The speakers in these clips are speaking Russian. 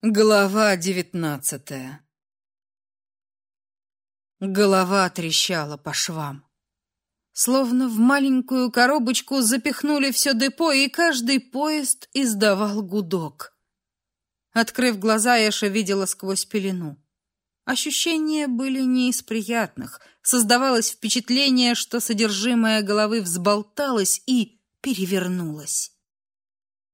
Глава девятнадцатая Голова трещала по швам. Словно в маленькую коробочку запихнули все депо, и каждый поезд издавал гудок. Открыв глаза, Эша видела сквозь пелену. Ощущения были не из приятных. Создавалось впечатление, что содержимое головы взболталось и перевернулось.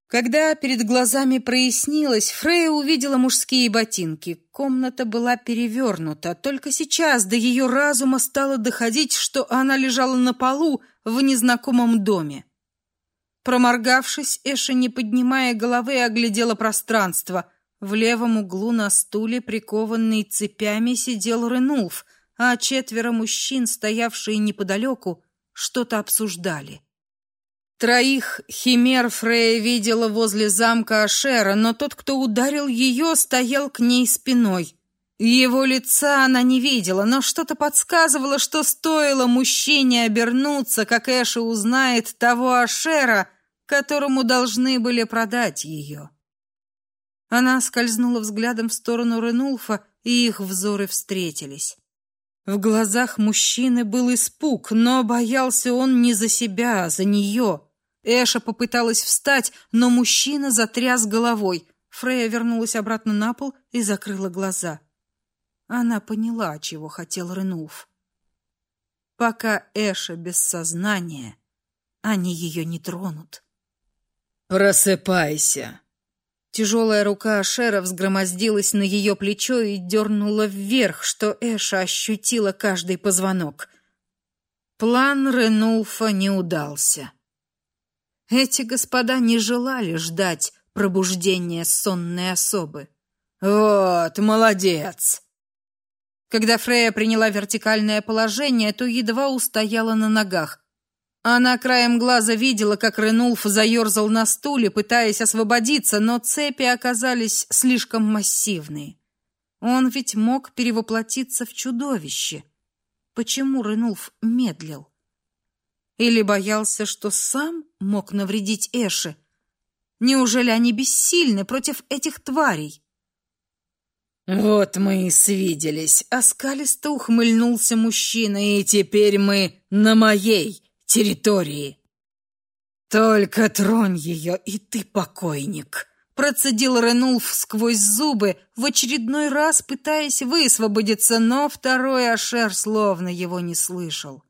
Когда перед глазами прояснилось, Фрея увидела мужские ботинки. Комната была перевернута. Только сейчас до ее разума стало доходить, что она лежала на полу в незнакомом доме. Проморгавшись, Эша, не поднимая головы, оглядела пространство. В левом углу на стуле, прикованный цепями, сидел Ренулф, а четверо мужчин, стоявшие неподалеку, что-то обсуждали. Троих химер Фрея видела возле замка Ашера, но тот, кто ударил ее, стоял к ней спиной. Его лица она не видела, но что-то подсказывало, что стоило мужчине обернуться, как Эша узнает того Ашера, которому должны были продать ее. Она скользнула взглядом в сторону Ренулфа, и их взоры встретились. В глазах мужчины был испуг, но боялся он не за себя, а за нее. Эша попыталась встать, но мужчина затряс головой. Фрея вернулась обратно на пол и закрыла глаза. Она поняла, чего хотел Ренулф. Пока Эша без сознания, они ее не тронут. «Просыпайся!» Тяжелая рука Ашера взгромоздилась на ее плечо и дернула вверх, что Эша ощутила каждый позвонок. План Ренулфа не удался. Эти господа не желали ждать пробуждения сонной особы. «Вот, молодец!» Когда Фрея приняла вертикальное положение, то едва устояла на ногах. Она краем глаза видела, как Ренулф заерзал на стуле, пытаясь освободиться, но цепи оказались слишком массивные. Он ведь мог перевоплотиться в чудовище. Почему Ренулф медлил? Или боялся, что сам мог навредить Эше? Неужели они бессильны против этих тварей? Вот мы и свиделись, оскалисто ухмыльнулся мужчина, и теперь мы на моей территории. Только тронь ее, и ты покойник, процедил Ренулф сквозь зубы, в очередной раз пытаясь высвободиться, но второй Ашер словно его не слышал.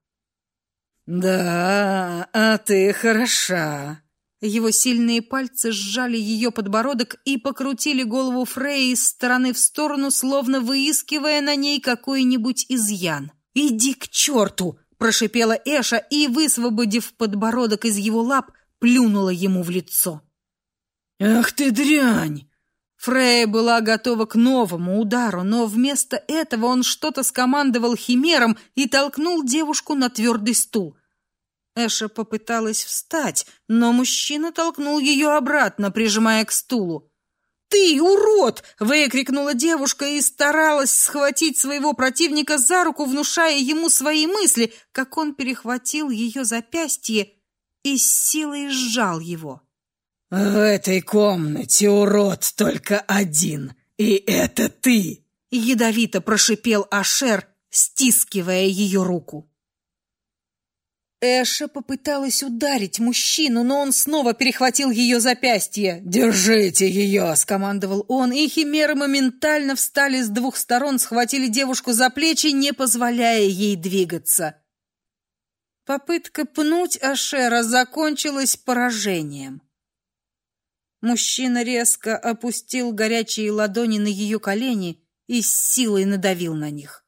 Да, а ты хороша. Его сильные пальцы сжали ее подбородок и покрутили голову Фреи из стороны в сторону, словно выискивая на ней какой-нибудь изъян. «Иди к черту!» прошипела Эша и, высвободив подбородок из его лап, плюнула ему в лицо. Ах ты дрянь! Фрея была готова к новому удару, но вместо этого он что-то скомандовал химерам и толкнул девушку на твердый стул. Эша попыталась встать, но мужчина толкнул ее обратно, прижимая к стулу. «Ты, урод!» — выкрикнула девушка и старалась схватить своего противника за руку, внушая ему свои мысли, как он перехватил ее запястье и силой сжал его. «В этой комнате урод только один, и это ты!» — ядовито прошипел Ашер, стискивая ее руку. Эша попыталась ударить мужчину, но он снова перехватил ее запястье. «Держите ее!» — скомандовал он, и химеры моментально встали с двух сторон, схватили девушку за плечи, не позволяя ей двигаться. Попытка пнуть Ашера закончилась поражением. Мужчина резко опустил горячие ладони на ее колени и с силой надавил на них.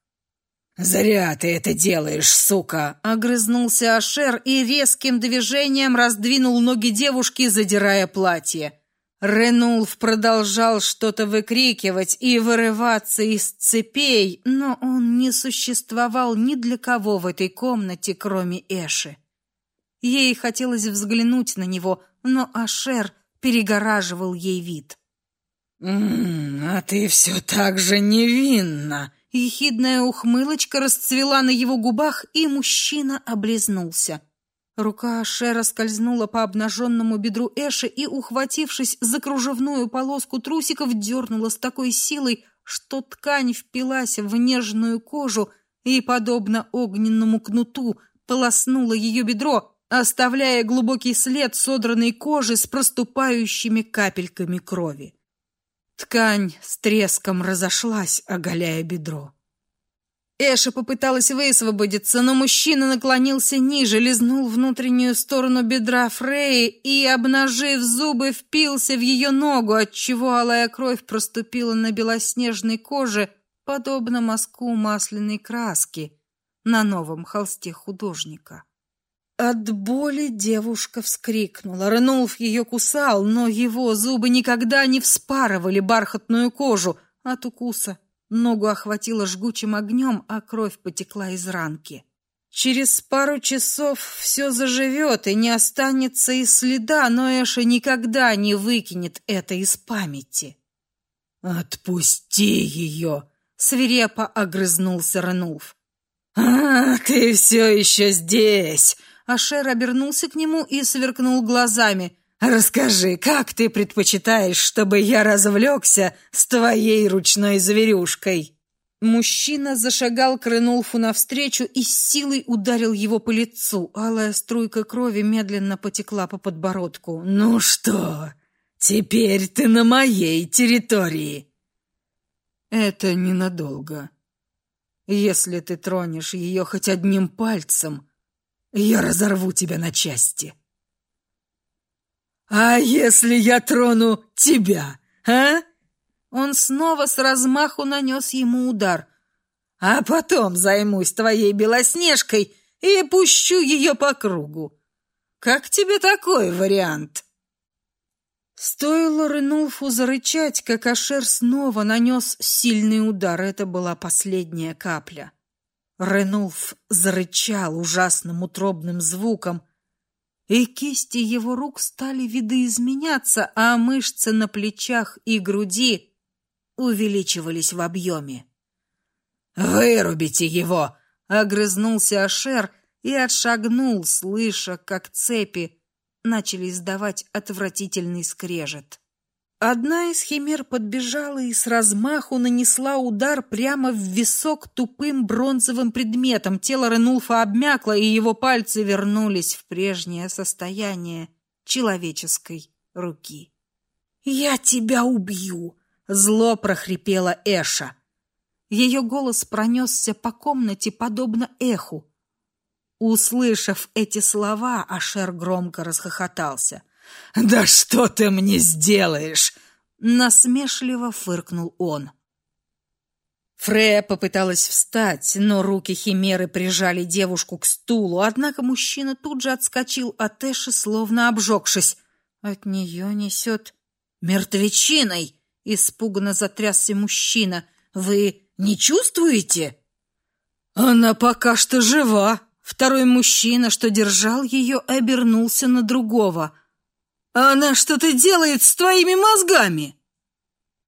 «Зря ты это делаешь, сука!» Огрызнулся Ашер и резким движением раздвинул ноги девушки, задирая платье. Ренулф продолжал что-то выкрикивать и вырываться из цепей, но он не существовал ни для кого в этой комнате, кроме Эши. Ей хотелось взглянуть на него, но Ашер перегораживал ей вид. «М -м, «А ты все так же невинна!» Ехидная ухмылочка расцвела на его губах, и мужчина облизнулся. Рука Шера скользнула по обнаженному бедру Эши и, ухватившись за кружевную полоску трусиков, дернула с такой силой, что ткань впилась в нежную кожу и, подобно огненному кнуту, полоснула ее бедро, оставляя глубокий след содранной кожи с проступающими капельками крови. Ткань с треском разошлась, оголяя бедро. Эша попыталась высвободиться, но мужчина наклонился ниже, лизнул внутреннюю сторону бедра Фреи и, обнажив зубы, впился в ее ногу, отчего алая кровь проступила на белоснежной коже, подобно мазку масляной краски на новом холсте художника. От боли девушка вскрикнула. Ренолф ее кусал, но его зубы никогда не вспарывали бархатную кожу. От укуса ногу охватило жгучим огнем, а кровь потекла из ранки. Через пару часов все заживет и не останется и следа, но Эша никогда не выкинет это из памяти. «Отпусти ее!» — свирепо огрызнулся Ренулф. «А, ты все еще здесь!» Ашер обернулся к нему и сверкнул глазами. «Расскажи, как ты предпочитаешь, чтобы я развлекся с твоей ручной зверюшкой?» Мужчина зашагал к Ренулфу навстречу и с силой ударил его по лицу. Алая струйка крови медленно потекла по подбородку. «Ну что, теперь ты на моей территории?» «Это ненадолго. Если ты тронешь ее хоть одним пальцем, я разорву тебя на части. А если я трону тебя, а? Он снова с размаху нанес ему удар. А потом займусь твоей белоснежкой и пущу ее по кругу. Как тебе такой вариант? Стоило Ренулфу зарычать, как Ашер снова нанес сильный удар. Это была последняя капля. Ренулф зарычал ужасным утробным звуком, и кисти его рук стали видоизменяться, а мышцы на плечах и груди увеличивались в объеме. «Вырубите его!» — огрызнулся Ашер и отшагнул, слыша, как цепи начали издавать отвратительный скрежет. Одна из химер подбежала и с размаху нанесла удар прямо в висок тупым бронзовым предметом. Тело Ренулфа обмякло, и его пальцы вернулись в прежнее состояние человеческой руки. «Я тебя убью!» — зло прохрипела Эша. Ее голос пронесся по комнате, подобно эху. Услышав эти слова, Ашер громко расхохотался — «Да что ты мне сделаешь?» Насмешливо фыркнул он. Фрея попыталась встать, но руки Химеры прижали девушку к стулу, однако мужчина тут же отскочил от Эши, словно обжегшись. От нее несет мертвечиной, испуганно затрясся мужчина. Вы не чувствуете? Она пока что жива. Второй мужчина, что держал ее, обернулся на другого — она что-то делает с твоими мозгами.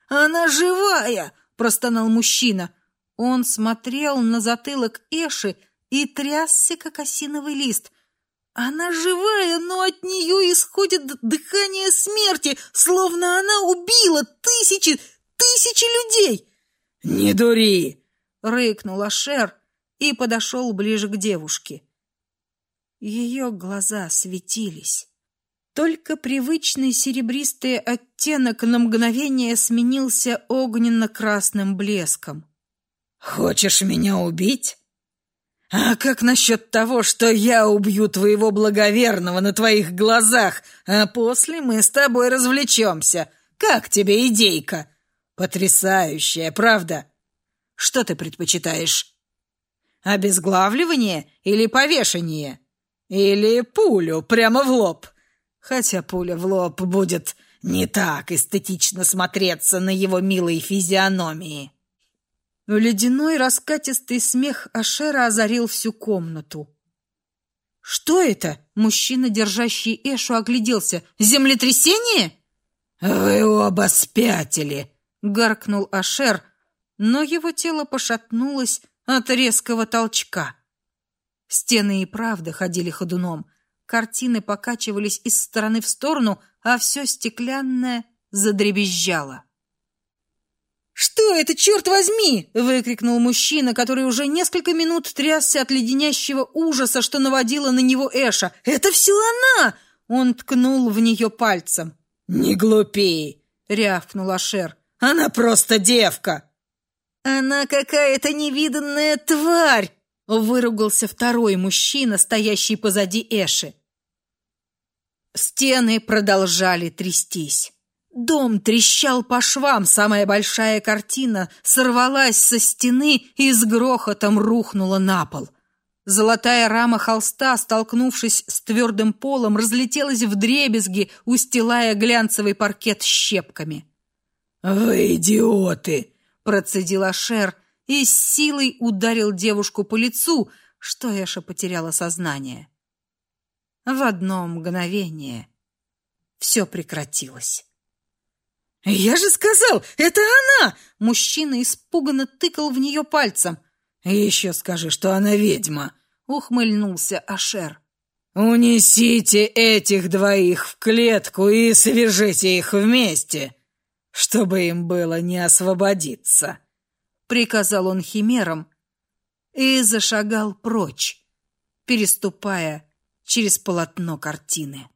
Она живая, простонал мужчина. Он смотрел на затылок Эши и трясся, как осиновый лист. Она живая, но от нее исходит дыхание смерти, словно она убила тысячи, тысячи людей. Не дури, рыкнул Ашер и подошел ближе к девушке. Ее глаза светились. Только привычный серебристый оттенок на мгновение сменился огненно-красным блеском. «Хочешь меня убить? А как насчет того, что я убью твоего благоверного на твоих глазах, а после мы с тобой развлечемся? Как тебе идейка? Потрясающая, правда? Что ты предпочитаешь? Обезглавливание или повешение? Или пулю прямо в лоб?» Хотя пуля в лоб будет не так эстетично смотреться на его милой физиономии. Ледяной раскатистый смех Ашера озарил всю комнату. Что это? Мужчина, держащий Эшу, огляделся. Землетрясение? Вы оба спятили, гаркнул Ашер, но его тело пошатнулось от резкого толчка. Стены и правда ходили ходуном. Картины покачивались из стороны в сторону, а все стеклянное задребезжало. «Что это, черт возьми!» — выкрикнул мужчина, который уже несколько минут трясся от леденящего ужаса, что наводила на него Эша. «Это все она!» — он ткнул в нее пальцем. «Не глупей!» — рявкнул Ашер. «Она просто девка!» «Она какая-то невиданная тварь!» — выругался второй мужчина, стоящий позади Эши. Стены продолжали трястись. Дом трещал по швам, самая большая картина сорвалась со стены и с грохотом рухнула на пол. Золотая рама холста, столкнувшись с твердым полом, разлетелась вдребезги, устилая глянцевый паркет щепками. «Вы идиоты!» — процедил Ашер и с силой ударил девушку по лицу, что Эша потеряла сознание. В одно мгновение все прекратилось. «Я же сказал, это она!» Мужчина испуганно тыкал в нее пальцем. «Еще скажи, что она ведьма!» Ухмыльнулся Ашер. «Унесите этих двоих в клетку и свяжите их вместе, чтобы им было не освободиться!» Приказал он химерам и зашагал прочь, переступая через полотно картины.